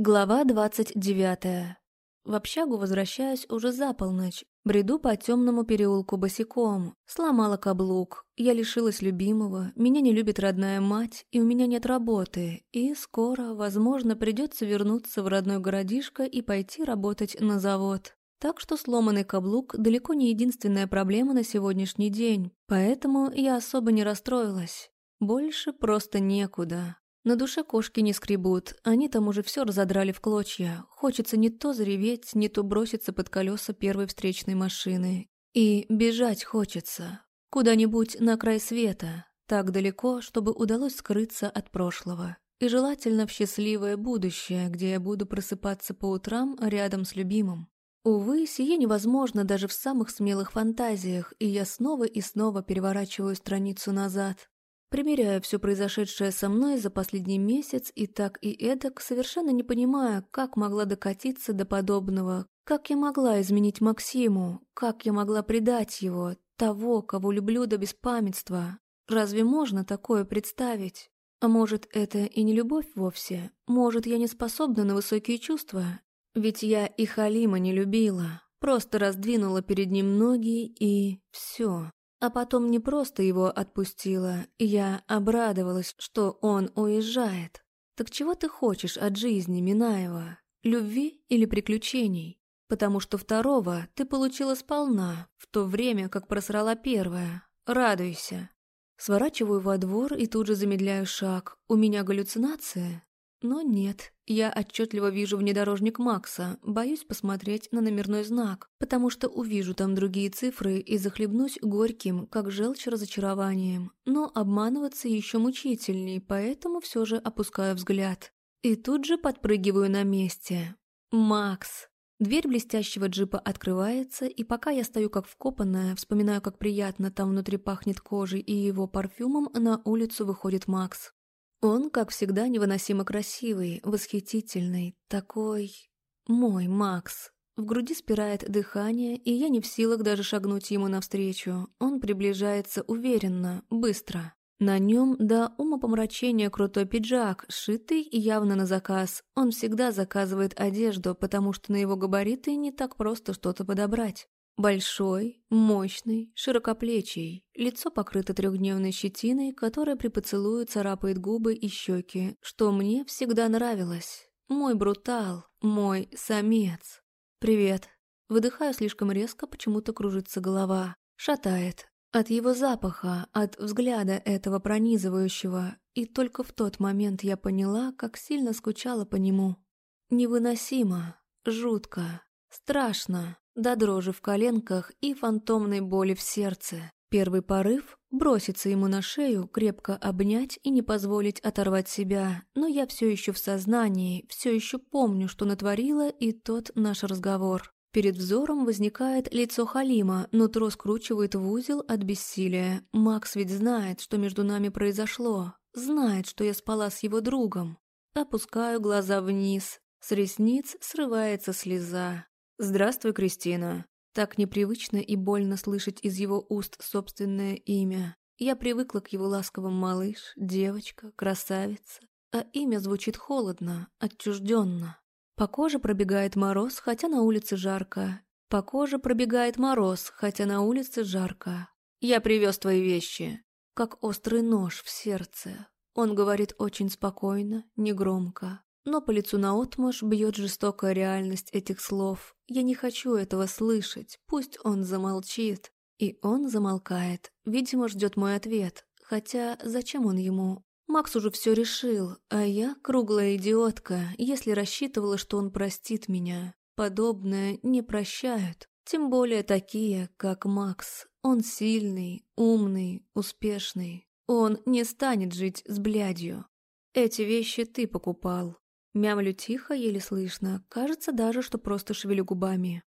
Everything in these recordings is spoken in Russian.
Глава двадцать девятая. В общагу возвращаюсь уже за полночь. Бреду по темному переулку босиком. Сломала каблук. Я лишилась любимого. Меня не любит родная мать. И у меня нет работы. И скоро, возможно, придется вернуться в родной городишко и пойти работать на завод. Так что сломанный каблук далеко не единственная проблема на сегодняшний день. Поэтому я особо не расстроилась. Больше просто некуда. На душе кошки не скребут, они там уже все разодрали в клочья. Хочется не то зареветь, не то броситься под колеса первой встречной машины. И бежать хочется. Куда-нибудь на край света, так далеко, чтобы удалось скрыться от прошлого. И желательно в счастливое будущее, где я буду просыпаться по утрам рядом с любимым. Увы, сие невозможно даже в самых смелых фантазиях, и я снова и снова переворачиваю страницу назад. Примеряю все произошедшее со мной за последний месяц и так и эдак, совершенно не понимая, как могла докатиться до подобного, как я могла изменить Максиму, как я могла предать его, того, кого люблю до беспамятства. Разве можно такое представить? А может, это и не любовь вовсе? Может, я не способна на высокие чувства? Ведь я и Халима не любила, просто раздвинула перед ним ноги и все. А потом не просто его отпустила, я обрадовалась, что он уезжает. Так чего ты хочешь от жизни, Минаева? Любви или приключений? Потому что второго ты получила сполна, в то время как просрала первое. Радуйся. Сворачиваю во двор и тут же замедляю шаг. У меня галлюцинация? Но нет, я отчетливо вижу внедорожник Макса, боюсь посмотреть на номерной знак, потому что увижу там другие цифры и захлебнусь горьким, как желчь разочарованием. Но обманываться еще мучительней, поэтому все же опускаю взгляд. И тут же подпрыгиваю на месте. Макс. Дверь блестящего джипа открывается, и пока я стою как вкопанная, вспоминаю, как приятно там внутри пахнет кожей и его парфюмом, на улицу выходит Макс. Он, как всегда, невыносимо красивый, восхитительный, такой... Мой Макс. В груди спирает дыхание, и я не в силах даже шагнуть ему навстречу. Он приближается уверенно, быстро. На нем до умопомрачения крутой пиджак, сшитый явно на заказ. Он всегда заказывает одежду, потому что на его габариты не так просто что-то подобрать. Большой, мощный, широкоплечий, лицо покрыто трехдневной щетиной, которая при поцелуе царапает губы и щеки, что мне всегда нравилось. Мой брутал, мой самец. «Привет». Выдыхаю слишком резко, почему-то кружится голова. Шатает. От его запаха, от взгляда этого пронизывающего. И только в тот момент я поняла, как сильно скучала по нему. Невыносимо, жутко, страшно до дрожи в коленках и фантомной боли в сердце. Первый порыв — броситься ему на шею, крепко обнять и не позволить оторвать себя, но я все еще в сознании, все еще помню, что натворила и тот наш разговор. Перед взором возникает лицо Халима, нутро скручивает в узел от бессилия. Макс ведь знает, что между нами произошло, знает, что я спала с его другом. Опускаю глаза вниз, с ресниц срывается слеза. «Здравствуй, Кристина». Так непривычно и больно слышать из его уст собственное имя. Я привыкла к его ласковым малыш, девочка, красавица. А имя звучит холодно, отчужденно. По коже пробегает мороз, хотя на улице жарко. По коже пробегает мороз, хотя на улице жарко. «Я привез твои вещи». Как острый нож в сердце. Он говорит очень спокойно, негромко. Но по лицу наотмашь бьет жестокая реальность этих слов. Я не хочу этого слышать, пусть он замолчит. И он замолкает, видимо, ждет мой ответ. Хотя зачем он ему? Макс уже все решил, а я круглая идиотка, если рассчитывала, что он простит меня. Подобное не прощают, тем более такие, как Макс. Он сильный, умный, успешный. Он не станет жить с блядью. Эти вещи ты покупал. Мямлю тихо, еле слышно. Кажется даже, что просто шевелю губами.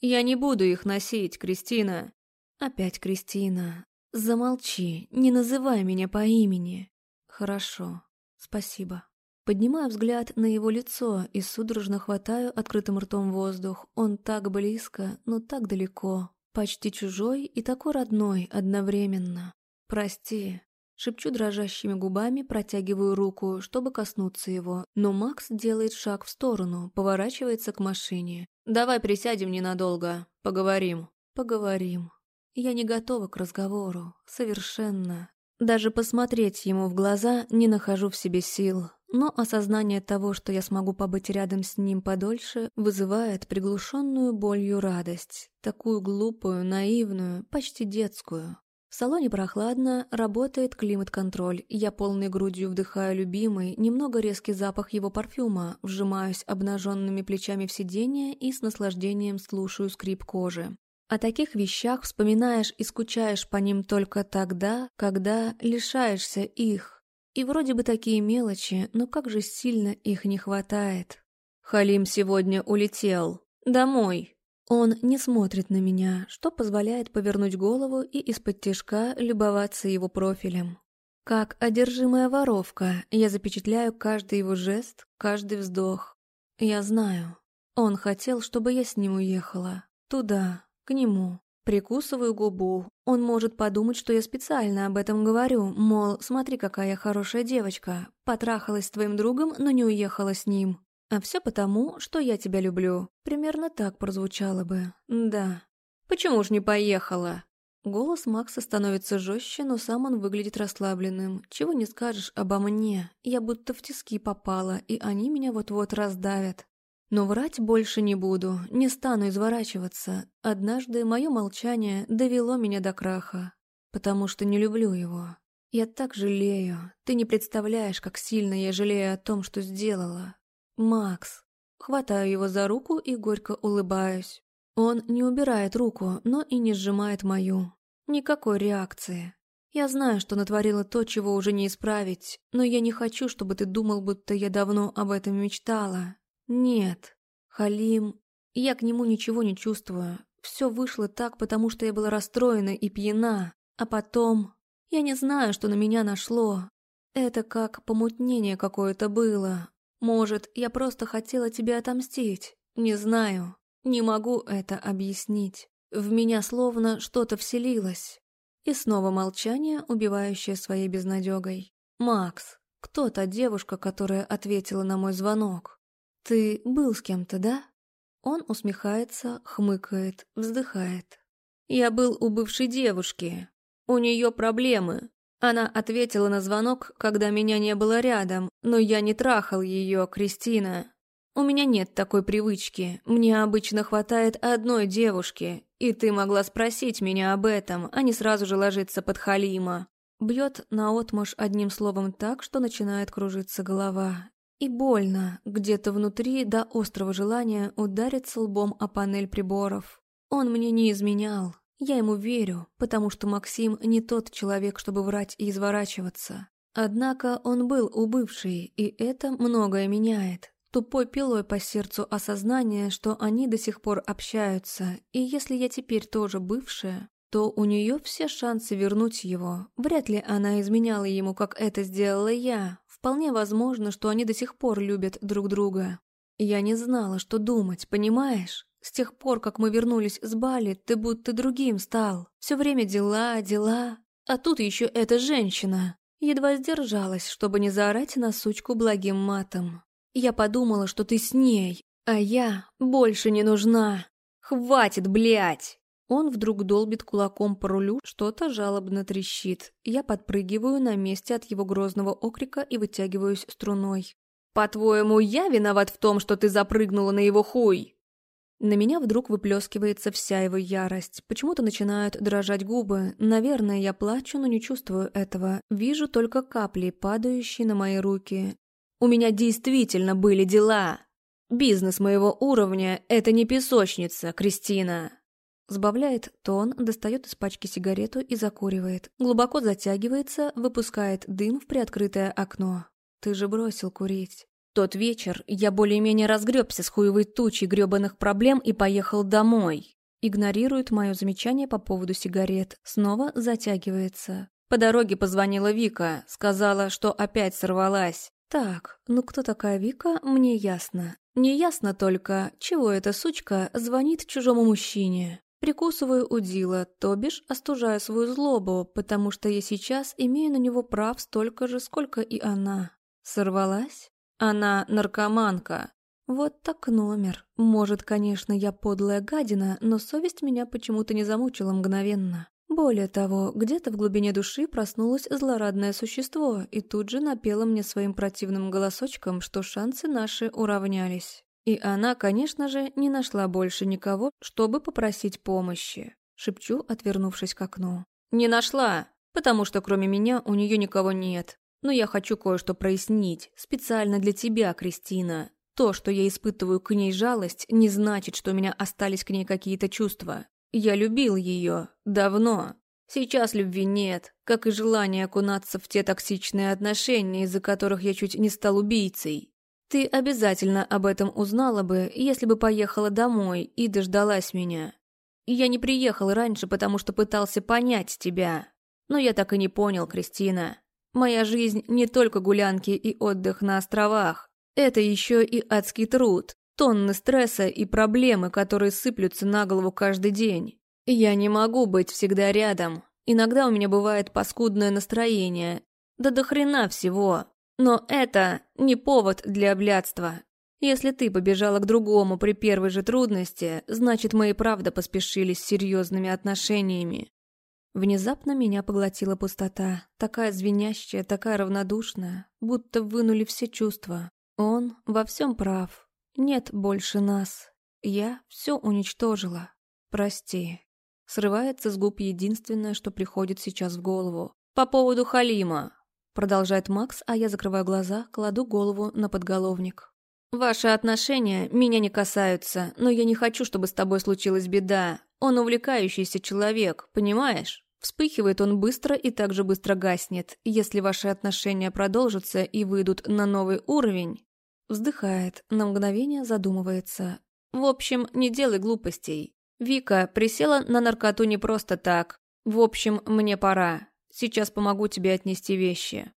«Я не буду их носить, Кристина!» «Опять Кристина. Замолчи, не называй меня по имени». «Хорошо. Спасибо». Поднимаю взгляд на его лицо и судорожно хватаю открытым ртом воздух. Он так близко, но так далеко. Почти чужой и такой родной одновременно. «Прости». Шепчу дрожащими губами, протягиваю руку, чтобы коснуться его, но Макс делает шаг в сторону, поворачивается к машине. «Давай присядем ненадолго, поговорим». «Поговорим». Я не готова к разговору, совершенно. Даже посмотреть ему в глаза не нахожу в себе сил, но осознание того, что я смогу побыть рядом с ним подольше, вызывает приглушенную болью радость, такую глупую, наивную, почти детскую. В салоне прохладно, работает климат-контроль. Я полной грудью вдыхаю любимый, немного резкий запах его парфюма, вжимаюсь обнаженными плечами в сиденье и с наслаждением слушаю скрип кожи. О таких вещах вспоминаешь и скучаешь по ним только тогда, когда лишаешься их. И вроде бы такие мелочи, но как же сильно их не хватает. Халим сегодня улетел. Домой. Он не смотрит на меня, что позволяет повернуть голову и из-под тяжка любоваться его профилем. Как одержимая воровка, я запечатляю каждый его жест, каждый вздох. Я знаю. Он хотел, чтобы я с ним уехала. Туда, к нему. Прикусываю губу. Он может подумать, что я специально об этом говорю, мол, смотри, какая хорошая девочка. Потрахалась с твоим другом, но не уехала с ним. А все потому, что я тебя люблю. Примерно так прозвучало бы. Да. Почему ж не поехала? Голос Макса становится жестче, но сам он выглядит расслабленным. Чего не скажешь обо мне. Я будто в тиски попала, и они меня вот-вот раздавят. Но врать больше не буду, не стану изворачиваться. Однажды мое молчание довело меня до краха, потому что не люблю его. Я так жалею. Ты не представляешь, как сильно я жалею о том, что сделала. «Макс». Хватаю его за руку и горько улыбаюсь. Он не убирает руку, но и не сжимает мою. Никакой реакции. Я знаю, что натворила то, чего уже не исправить, но я не хочу, чтобы ты думал, будто я давно об этом мечтала. Нет. Халим... Я к нему ничего не чувствую. Все вышло так, потому что я была расстроена и пьяна. А потом... Я не знаю, что на меня нашло. Это как помутнение какое-то было. Может, я просто хотела тебе отомстить? Не знаю. Не могу это объяснить. В меня словно что-то вселилось. И снова молчание, убивающее своей безнадегой. «Макс, кто та девушка, которая ответила на мой звонок? Ты был с кем-то, да?» Он усмехается, хмыкает, вздыхает. «Я был у бывшей девушки. У нее проблемы. Она ответила на звонок, когда меня не было рядом, но я не трахал ее, Кристина. У меня нет такой привычки, мне обычно хватает одной девушки, и ты могла спросить меня об этом, а не сразу же ложиться под Халима. Бьет наотмашь одним словом так, что начинает кружиться голова. И больно, где-то внутри до острого желания удариться лбом о панель приборов. Он мне не изменял, я ему верю, потому что Максим не тот человек, чтобы врать и изворачиваться. Однако он был у бывшей, и это многое меняет. Тупой пилой по сердцу осознание, что они до сих пор общаются, и если я теперь тоже бывшая, то у нее все шансы вернуть его. Вряд ли она изменяла ему, как это сделала я. Вполне возможно, что они до сих пор любят друг друга. Я не знала, что думать, понимаешь? С тех пор, как мы вернулись с Бали, ты будто другим стал. Все время дела, дела. А тут еще эта женщина. Едва сдержалась, чтобы не заорать на сучку благим матом. Я подумала, что ты с ней, а я больше не нужна. Хватит, блядь! Он вдруг долбит кулаком по рулю, что-то жалобно трещит. Я подпрыгиваю на месте от его грозного окрика и вытягиваюсь струной. «По-твоему, я виноват в том, что ты запрыгнула на его хуй?» На меня вдруг выплескивается вся его ярость. Почему-то начинают дрожать губы. Наверное, я плачу, но не чувствую этого. Вижу только капли, падающие на мои руки. У меня действительно были дела. Бизнес моего уровня – это не песочница, Кристина. Сбавляет тон, достает из пачки сигарету и закуривает. Глубоко затягивается, выпускает дым в приоткрытое окно. Ты же бросил курить. Тот вечер я более-менее разгребся с хуевой тучей гребаных проблем и поехал домой. Игнорирует мое замечание по поводу сигарет, снова затягивается. По дороге позвонила Вика, сказала, что опять сорвалась. Так, ну кто такая Вика, мне ясно. Не ясно только, чего эта сучка звонит чужому мужчине. Прикусываю удила, то бишь остужаю свою злобу, потому что я сейчас имею на него прав столько же, сколько и она. Сорвалась? Она наркоманка. Вот так номер. Может, конечно, я подлая гадина, но совесть меня почему-то не замучила мгновенно. Более того, где-то в глубине души проснулось злорадное существо и тут же напело мне своим противным голосочком, что шансы наши уравнялись. И она, конечно же, не нашла больше никого, чтобы попросить помощи. Шепчу, отвернувшись к окну. «Не нашла, потому что кроме меня у нее никого нет. Но я хочу кое-что прояснить, специально для тебя, Кристина. То, что я испытываю к ней жалость, не значит, что у меня остались к ней какие-то чувства. Я любил ее. Давно. Сейчас любви нет, как и желания окунаться в те токсичные отношения, из-за которых я чуть не стал убийцей. Ты обязательно об этом узнала бы, если бы поехала домой и дождалась меня. Я не приехал раньше, потому что пытался понять тебя. Но я так и не понял, Кристина. Моя жизнь не только гулянки и отдых на островах. Это еще и адский труд, тонны стресса и проблемы, которые сыплются на голову каждый день. Я не могу быть всегда рядом. Иногда у меня бывает паскудное настроение. Да до хрена всего. Но это не повод для блядства. Если ты побежала к другому при первой же трудности, значит, мы и правда поспешили с серьезными отношениями. Внезапно меня поглотила пустота, такая звенящая, такая равнодушная, будто вынули все чувства. Он во всем прав. Нет больше нас. Я все уничтожила. Прости. Срывается с губ единственное, что приходит сейчас в голову. По поводу Халима. Продолжает Макс, а я закрываю глаза, кладу голову на подголовник. «Ваши отношения меня не касаются, но я не хочу, чтобы с тобой случилась беда. Он увлекающийся человек, понимаешь? Вспыхивает он быстро и также быстро гаснет. Если ваши отношения продолжатся и выйдут на новый уровень...» Вздыхает, на мгновение задумывается. «В общем, не делай глупостей. Вика присела на наркоту не просто так. В общем, мне пора. Сейчас помогу тебе отнести вещи».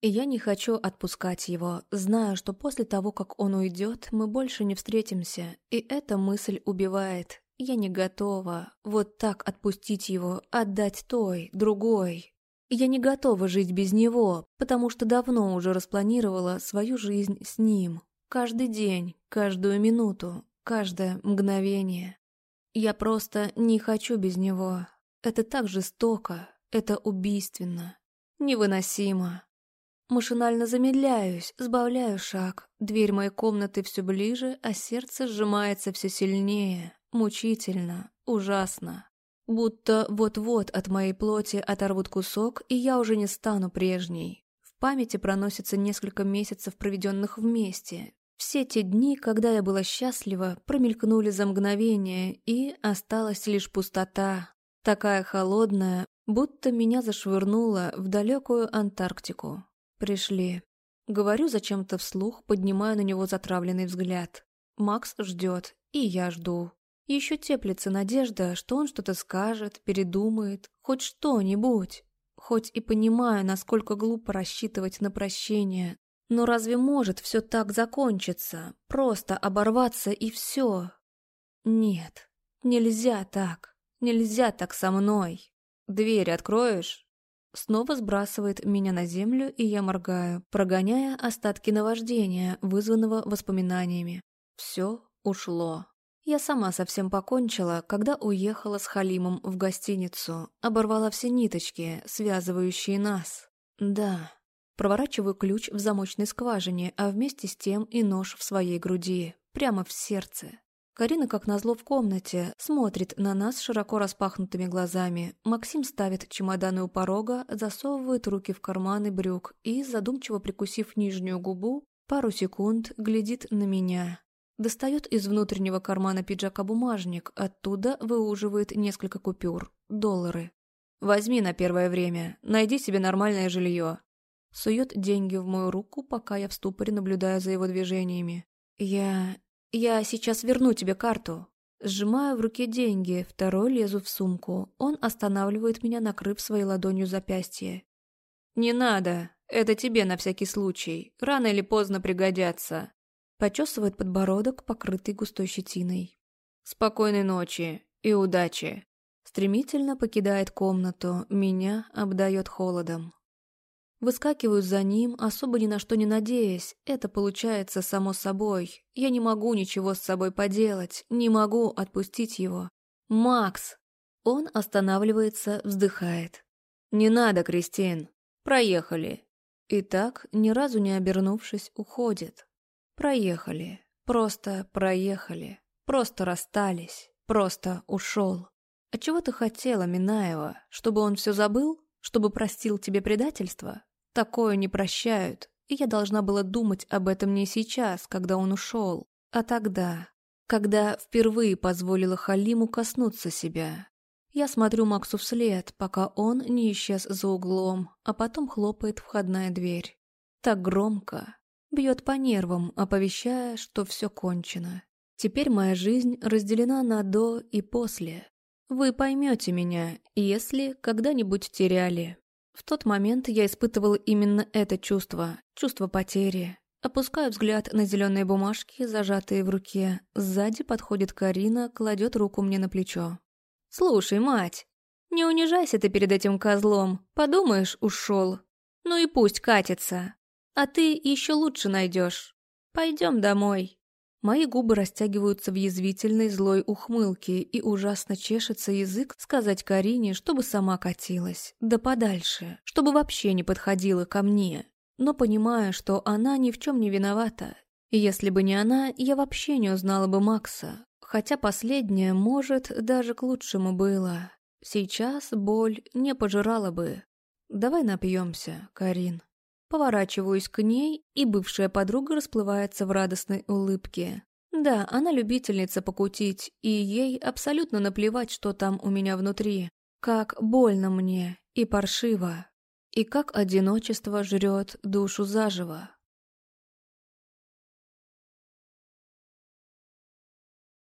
И я не хочу отпускать его, знаю, что после того, как он уйдет, мы больше не встретимся, и эта мысль убивает. Я не готова вот так отпустить его, отдать той, другой. Я не готова жить без него, потому что давно уже распланировала свою жизнь с ним. Каждый день, каждую минуту, каждое мгновение. Я просто не хочу без него. Это так жестоко, это убийственно, невыносимо. Машинально замедляюсь, сбавляю шаг. Дверь моей комнаты все ближе, а сердце сжимается все сильнее. Мучительно, ужасно. Будто вот-вот от моей плоти оторвут кусок, и я уже не стану прежней. В памяти проносится несколько месяцев, проведенных вместе. Все те дни, когда я была счастлива, промелькнули за мгновение, и осталась лишь пустота. Такая холодная, будто меня зашвырнуло в далекую Антарктику. Пришли. Говорю зачем-то вслух, поднимаю на него затравленный взгляд. Макс ждет, и я жду. Еще теплится надежда, что он что-то скажет, передумает, хоть что-нибудь. Хоть и понимаю, насколько глупо рассчитывать на прощение, но разве может все так закончиться? Просто оборваться и все? Нет, нельзя так. Нельзя так со мной. Дверь откроешь? Снова сбрасывает меня на землю, и я моргаю, прогоняя остатки наваждения, вызванного воспоминаниями. Все ушло. Я сама совсем покончила, когда уехала с Халимом в гостиницу, оборвала все ниточки, связывающие нас. Да, проворачиваю ключ в замочной скважине, а вместе с тем и нож в своей груди, прямо в сердце. Карина, как назло, в комнате, смотрит на нас широко распахнутыми глазами. Максим ставит чемоданы у порога, засовывает руки в карманы брюк и, задумчиво прикусив нижнюю губу, пару секунд глядит на меня. Достает из внутреннего кармана пиджака бумажник, оттуда выуживает несколько купюр, доллары. «Возьми на первое время, найди себе нормальное жилье». Сует деньги в мою руку, пока я в ступоре наблюдаю за его движениями. Я «Я сейчас верну тебе карту». Сжимаю в руке деньги, второй лезу в сумку. Он останавливает меня, накрыв своей ладонью запястье. «Не надо. Это тебе на всякий случай. Рано или поздно пригодятся». Почесывает подбородок, покрытый густой щетиной. «Спокойной ночи. И удачи. Стремительно покидает комнату, меня обдает холодом. Выскакиваю за ним, особо ни на что не надеясь. Это получается само собой. Я не могу ничего с собой поделать, не могу отпустить его. «Макс!» Он останавливается, вздыхает. «Не надо, Кристин. Проехали». И так, ни разу не обернувшись, уходит. Проехали. Просто проехали. Просто расстались. Просто ушел. А чего ты хотела, Минаева? Чтобы он все забыл? Чтобы простил тебе предательство? Такое не прощают, и я должна была думать об этом не сейчас, когда он ушел, а тогда, когда впервые позволила Халиму коснуться себя. Я смотрю Максу вслед, пока он не исчез за углом, а потом хлопает входная дверь. Так громко. Бьет по нервам, оповещая, что все кончено. Теперь моя жизнь разделена на «до» и «после». Вы поймете меня, если когда-нибудь теряли. В тот момент я испытывала именно это чувство, чувство потери. Опускаю взгляд на зеленые бумажки, зажатые в руке. Сзади подходит Карина, кладет руку мне на плечо. «Слушай, мать, не унижайся ты перед этим козлом. Подумаешь, ушел. Ну и пусть катится. А ты еще лучше найдешь. Пойдем домой». Мои губы растягиваются в язвительной злой ухмылке, и ужасно чешется язык сказать Карине, чтобы сама катилась, да подальше, чтобы вообще не подходила ко мне. Но понимаю, что она ни в чем не виновата. Если бы не она, я вообще не узнала бы Макса. Хотя последнее, может, даже к лучшему было. Сейчас боль не пожирала бы. Давай напьемся, Карин. Поворачиваюсь к ней, и бывшая подруга расплывается в радостной улыбке. Да, она любительница покутить, и ей абсолютно наплевать, что там у меня внутри. Как больно мне и паршиво. И как одиночество жрет душу заживо.